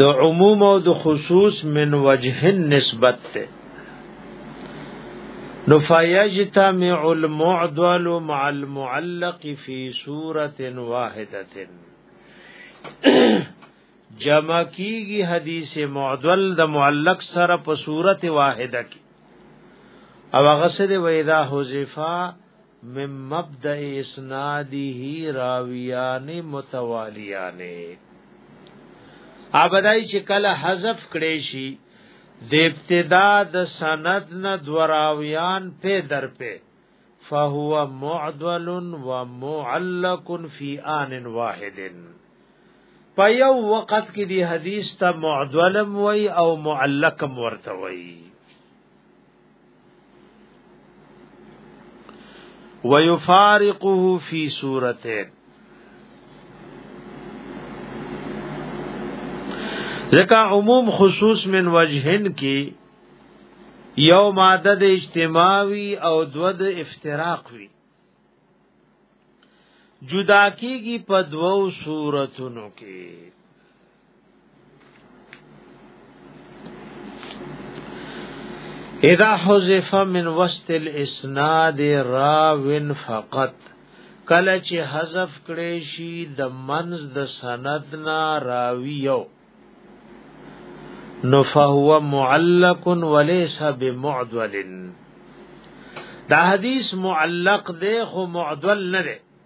د عموم او د خصوص من وجه نسبت ته نو فیجتمع المعدل مع المعلق فی صورت واحده جمع کیږي حدیث معدل د معلق سره په صورت واحده کې او هغه سره وېدا حذفا من مبدا اسناده راویان متوالیان ابدای چې کله حذف کړي شي د ابتدا د سند نه دراویان په در په فهو معدل و معلق فی آن واحد په یو وخت کې دی حدیث ته معدلم وای او معلقم ورته وای ويفارقه في سورتين ځکه عموم خصوص من وجهن کې یو ماده د اجتماعي او دو د افتراق وی جدا کیږي په دوو صورتونو کې اذا حذف من وسط الاسناد راو فقط کله چې حذف کړي شي د منز د سند نا راوی یو نو فهو معلق وليس بمعدل دا حدیث معلق دی خو معدل نه دی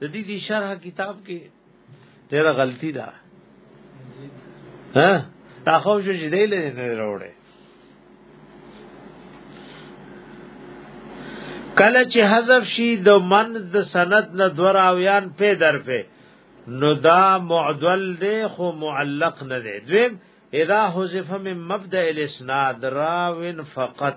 د دې دي شرح کتاب کې ډېره غلطي ده ها تا خو چې دې له نه وروړي کله چې حذف شي د من د سند نه دراویان په در په نو دا معدل دی خو معلق نه دی دویم اذا حذف من مبدا الاسناد راوین فقط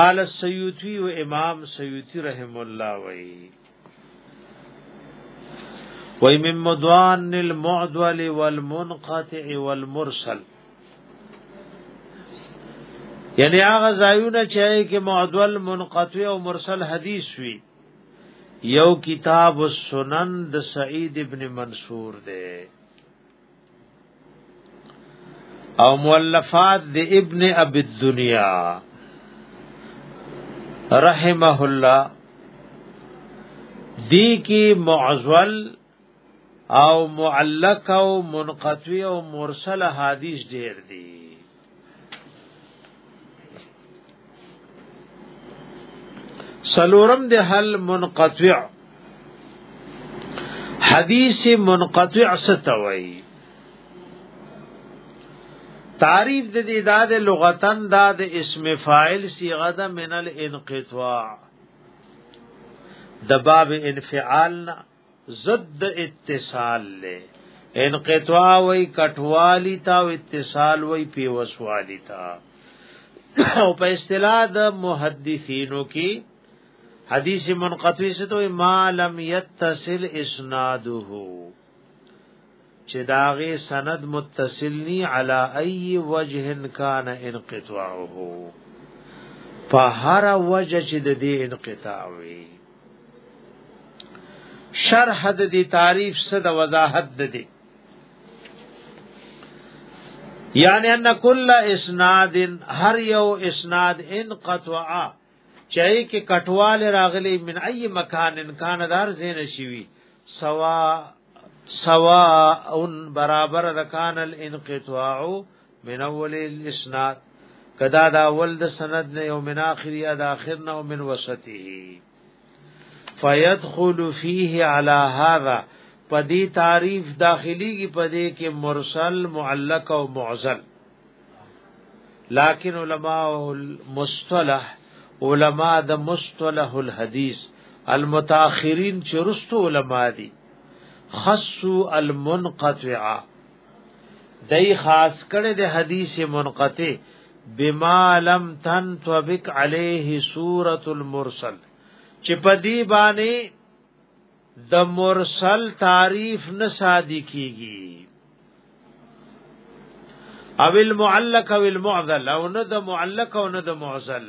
قال السيوطي و امام سيوطي رحم الله وي وي من مدوان المعدل والمنقطع والمرسل یعنی هغه ځایونه چې کې معدل منقطع او مرسل حدیث وی یو کتاب السنن د سعید ابن منصور دی او مولفات د ابن ابي الدنيا رحمه الله دی کی معزول او معلق او منقطع او مرسل حدیث ډیر دی سلورم د حل منقطع حدیث منقطع ستوي تعریف د دې داد لغتن داد اسم فاعل صيغه د من الانقطاع د باب انفعال نه ضد اتصال له انقطاع وی کټوالی تا او اتصال وی پیوسوالی تا او په اصطلاح د محدثینو کې حدیث منقطع سے تو ما لم یتصل اسناده چې داغه سند متصل نی علی ای وجه کان انقطاعه په هر وجه چې د دې انقطاع وی شرح د دې تعریف څه د وضاحت ده دي یعنی ان کل اسناد هر یو اسناد ان قطع چای کې کټوال راغلی من ای مکان ان کان دار زین شوی سوا سوا ان برابر رکان الانقطاع من اول الاسناد کدا دا اول د سند نه او من اخر یا د اخر نه او من وسطه فیدخل فیه علی هذا پدی تعریف داخلی کی پدی کې مرسل معلق او معزل لكن علماء المصطلح علماء د مصطلح الحديث المتاخرين چرستو علماء دي خصو المنقطع دای خاص کړه د حدیث منقطع بما لم تنطبق عليه سوره المرسل چې په دی باندې د مرسل تعریف نه صادق کیږي او المعلق او المعذل او نه د معلق او نه د معذل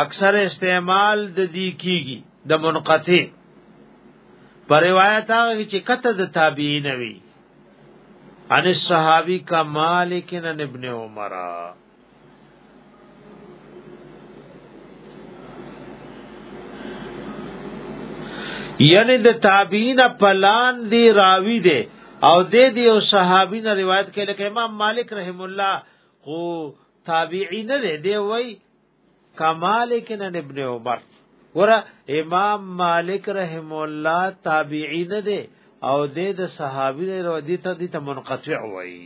اکثر استعمال د دی کیږي د منقطع پر روایت هغه چې کته د تابعین وی ان صحابي کا مالک ان ابن عمر یعنی د تابعین پلان دی راوی دی او د دې او صحابین روایت کې لکه امام مالک رحم الله خو تابعی نه دی دی وای کمالک نه ابن عمر ور امام مالک رحم الله تابعی نه دی او د د صحابي نه ورو دي ته دي ته منقطع وای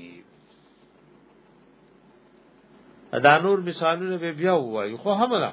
دا نور مثالونه به بیا وای خو هم نه